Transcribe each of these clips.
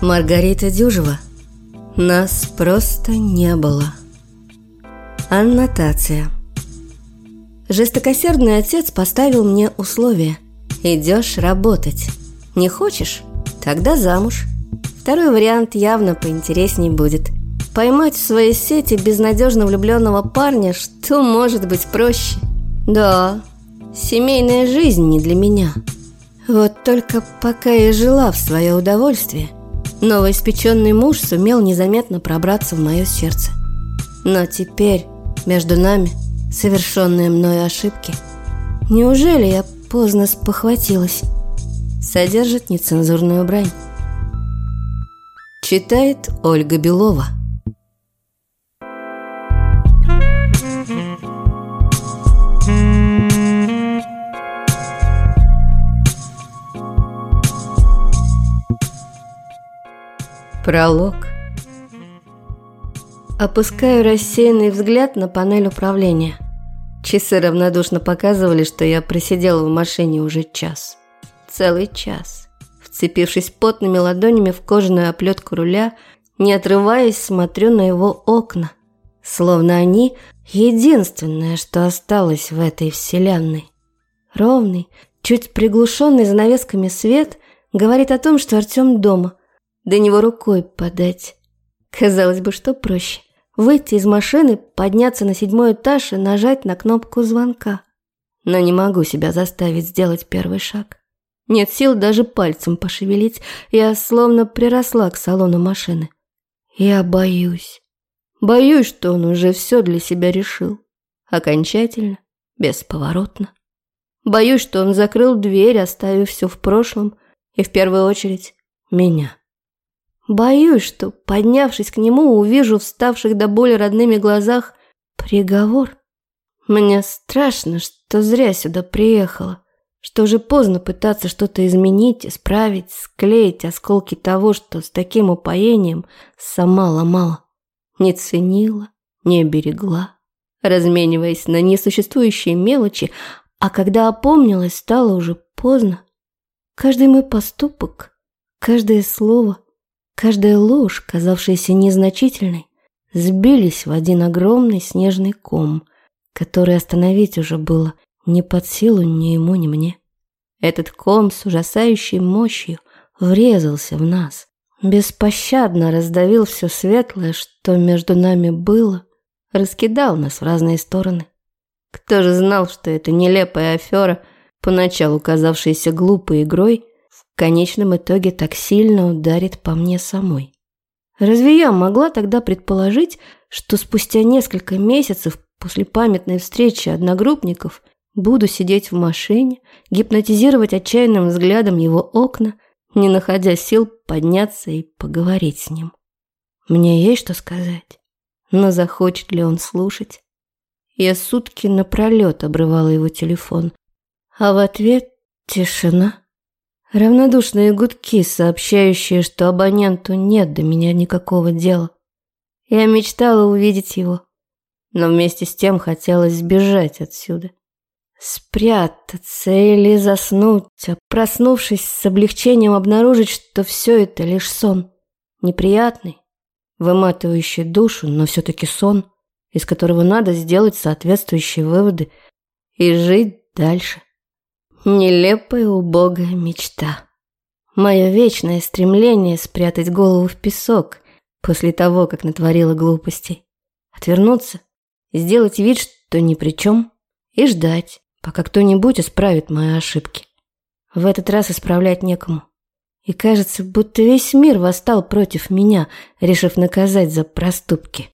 Маргарита Дюжева. Нас просто не было. Аннотация. Жестокосердный отец поставил мне условие. Идешь работать. Не хочешь? Тогда замуж. Второй вариант явно поинтересней будет. Поймать в своей сети безнадежно влюбленного парня, что может быть проще? Да, семейная жизнь не для меня. Вот только пока я жила в свое удовольствие, новоиспеченный муж сумел незаметно пробраться в мое сердце. Но теперь между нами совершенные мной ошибки. Неужели я поздно спохватилась? Содержит нецензурную брань. Читает Ольга Белова. Пролог. Опускаю рассеянный взгляд на панель управления. Часы равнодушно показывали, что я просидела в машине уже час. Целый час. Вцепившись потными ладонями в кожаную оплетку руля, не отрываясь, смотрю на его окна. Словно они – единственное, что осталось в этой вселенной. Ровный, чуть приглушенный занавесками свет говорит о том, что Артем дома – до него рукой подать. Казалось бы, что проще. Выйти из машины, подняться на седьмой этаж и нажать на кнопку звонка. Но не могу себя заставить сделать первый шаг. Нет сил даже пальцем пошевелить. Я словно приросла к салону машины. Я боюсь. Боюсь, что он уже все для себя решил. Окончательно, бесповоротно. Боюсь, что он закрыл дверь, оставив все в прошлом, и в первую очередь меня. Боюсь, что, поднявшись к нему, увижу вставших до боли родными глазах приговор. Мне страшно, что зря сюда приехала, что уже поздно пытаться что-то изменить, исправить, склеить осколки того, что с таким упоением сама ломала. Не ценила, не берегла, размениваясь на несуществующие мелочи, а когда опомнилась, стало уже поздно. Каждый мой поступок, каждое слово – Каждая ложь, казавшаяся незначительной, сбились в один огромный снежный ком, который остановить уже было не под силу ни ему, ни мне. Этот ком с ужасающей мощью врезался в нас, беспощадно раздавил все светлое, что между нами было, раскидал нас в разные стороны. Кто же знал, что эта нелепая афера, поначалу казавшаяся глупой игрой, конечном итоге так сильно ударит по мне самой. Разве я могла тогда предположить, что спустя несколько месяцев после памятной встречи одногруппников буду сидеть в машине, гипнотизировать отчаянным взглядом его окна, не находя сил подняться и поговорить с ним? Мне есть что сказать, но захочет ли он слушать? Я сутки напролет обрывала его телефон, а в ответ тишина. Равнодушные гудки, сообщающие, что абоненту нет до меня никакого дела. Я мечтала увидеть его, но вместе с тем хотелось сбежать отсюда. Спрятаться или заснуть, а проснувшись с облегчением обнаружить, что все это лишь сон. Неприятный, выматывающий душу, но все-таки сон, из которого надо сделать соответствующие выводы и жить дальше. Нелепая убогая мечта. Мое вечное стремление спрятать голову в песок после того, как натворила глупостей. Отвернуться, сделать вид, что ни при чем, и ждать, пока кто-нибудь исправит мои ошибки. В этот раз исправлять некому. И кажется, будто весь мир восстал против меня, решив наказать за проступки.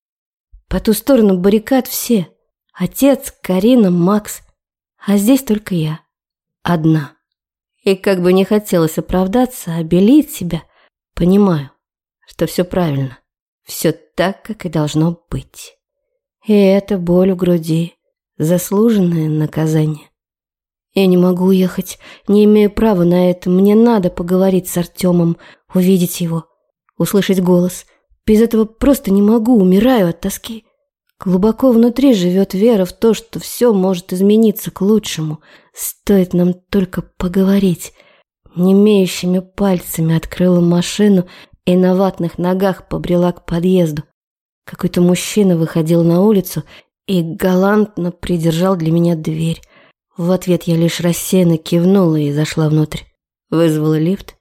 По ту сторону баррикад все. Отец, Карина, Макс. А здесь только я одна. И как бы не хотелось оправдаться, обелить себя, понимаю, что все правильно, все так, как и должно быть. И это боль в груди, заслуженное наказание. Я не могу уехать, не имею права на это. Мне надо поговорить с Артемом, увидеть его, услышать голос. Без этого просто не могу, умираю от тоски. Глубоко внутри живет вера в то, что все может измениться к лучшему. Стоит нам только поговорить. Немеющими пальцами открыла машину и на ватных ногах побрела к подъезду. Какой-то мужчина выходил на улицу и галантно придержал для меня дверь. В ответ я лишь рассеянно кивнула и зашла внутрь. Вызвала лифт,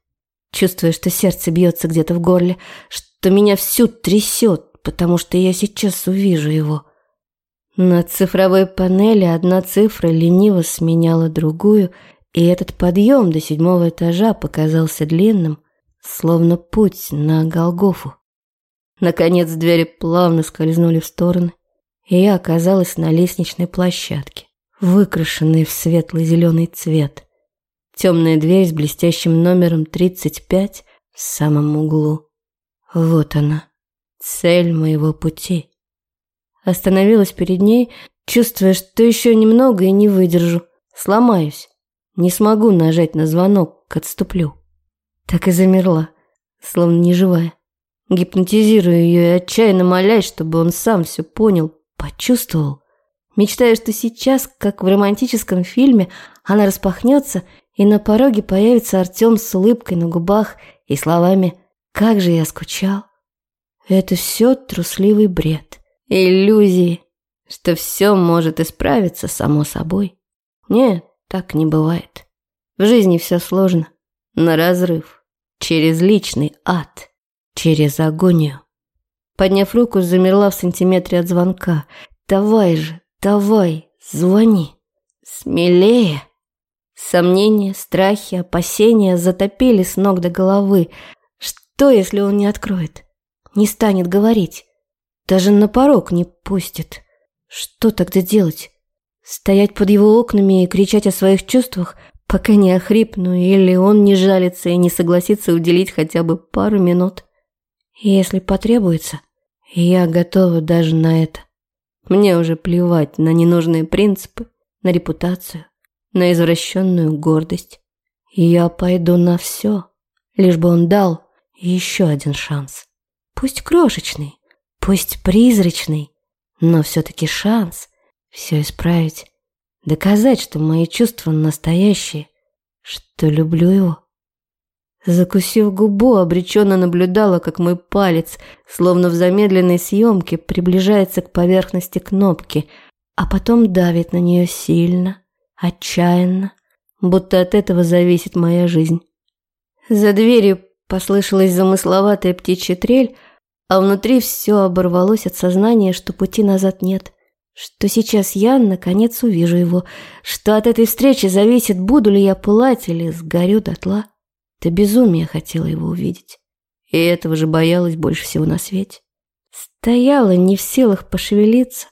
чувствуя, что сердце бьется где-то в горле, что меня всю трясет, потому что я сейчас увижу его. На цифровой панели одна цифра лениво сменяла другую, и этот подъем до седьмого этажа показался длинным, словно путь на Голгофу. Наконец двери плавно скользнули в стороны, и я оказалась на лестничной площадке, выкрашенной в светло-зеленый цвет. Темная дверь с блестящим номером 35 в самом углу. Вот она. Цель моего пути. Остановилась перед ней, чувствуя, что еще немного и не выдержу. Сломаюсь. Не смогу нажать на звонок, отступлю. Так и замерла, словно неживая. Гипнотизирую ее и отчаянно молясь, чтобы он сам все понял, почувствовал. Мечтаю, что сейчас, как в романтическом фильме, она распахнется, и на пороге появится Артем с улыбкой на губах и словами «Как же я скучал». Это все трусливый бред. Иллюзии, что все может исправиться само собой. Нет, так не бывает. В жизни все сложно. На разрыв. Через личный ад. Через агонию. Подняв руку, замерла в сантиметре от звонка. «Давай же, давай, звони. Смелее!» Сомнения, страхи, опасения затопили с ног до головы. Что, если он не откроет? Не станет говорить, даже на порог не пустит. Что тогда делать? Стоять под его окнами и кричать о своих чувствах, пока не охрипну, или он не жалится и не согласится уделить хотя бы пару минут? Если потребуется, я готова даже на это. Мне уже плевать на ненужные принципы, на репутацию, на извращенную гордость. Я пойду на все, лишь бы он дал еще один шанс. Пусть крошечный, пусть призрачный, но все-таки шанс все исправить, доказать, что мои чувства настоящие, что люблю его. Закусив губу, обреченно наблюдала, как мой палец, словно в замедленной съемке, приближается к поверхности кнопки, а потом давит на нее сильно, отчаянно, будто от этого зависит моя жизнь. За дверью послышалась замысловатая птичья трель, а внутри все оборвалось от сознания, что пути назад нет, что сейчас я, наконец, увижу его, что от этой встречи зависит, буду ли я пылать или сгорю дотла. Ты безумие хотела его увидеть, и этого же боялась больше всего на свете. Стояла не в силах пошевелиться,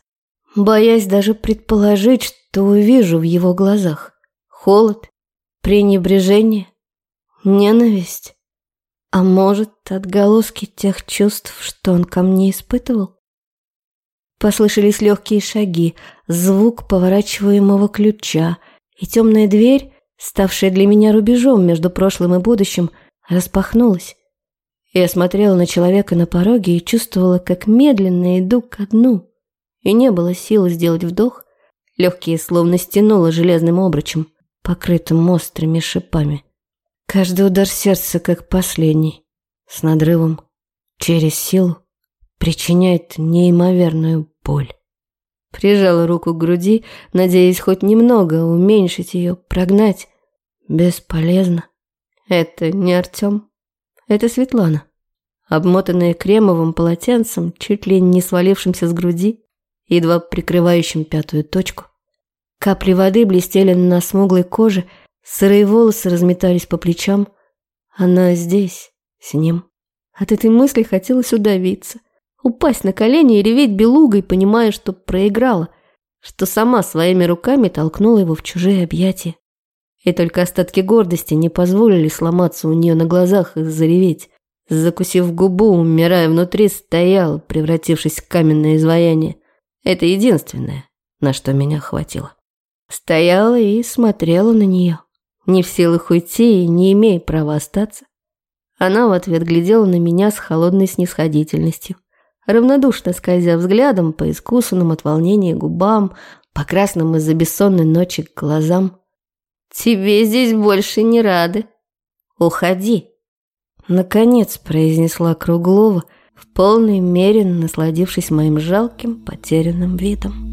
боясь даже предположить, что увижу в его глазах. Холод, пренебрежение, ненависть. А может, отголоски тех чувств, что он ко мне испытывал? Послышались легкие шаги, звук поворачиваемого ключа, и темная дверь, ставшая для меня рубежом между прошлым и будущим, распахнулась. Я смотрела на человека на пороге и чувствовала, как медленно иду ко дну. И не было силы сделать вдох. Легкие словно стянуло железным обручем, покрытым острыми шипами. Каждый удар сердца как последний, с надрывом, через силу, причиняет неимоверную боль. Прижала руку к груди, надеясь хоть немного уменьшить ее, прогнать. Бесполезно. Это не Артем. Это Светлана. Обмотанная кремовым полотенцем, чуть ли не свалившимся с груди, едва прикрывающим пятую точку. Капли воды блестели на смуглой коже, Сырые волосы разметались по плечам. Она здесь, с ним. От этой мысли хотелось удавиться. Упасть на колени и реветь белугой, понимая, что проиграла, что сама своими руками толкнула его в чужие объятия. И только остатки гордости не позволили сломаться у нее на глазах и зареветь. Закусив губу, умирая внутри, стоял, превратившись в каменное изваяние. Это единственное, на что меня хватило. Стояла и смотрела на нее не в силах уйти и не имея права остаться. Она в ответ глядела на меня с холодной снисходительностью, равнодушно скользя взглядом по искусанным от волнения губам, по красным из-за бессонной ночи глазам. «Тебе здесь больше не рады. Уходи!» Наконец произнесла Круглова, в полной мере насладившись моим жалким потерянным видом.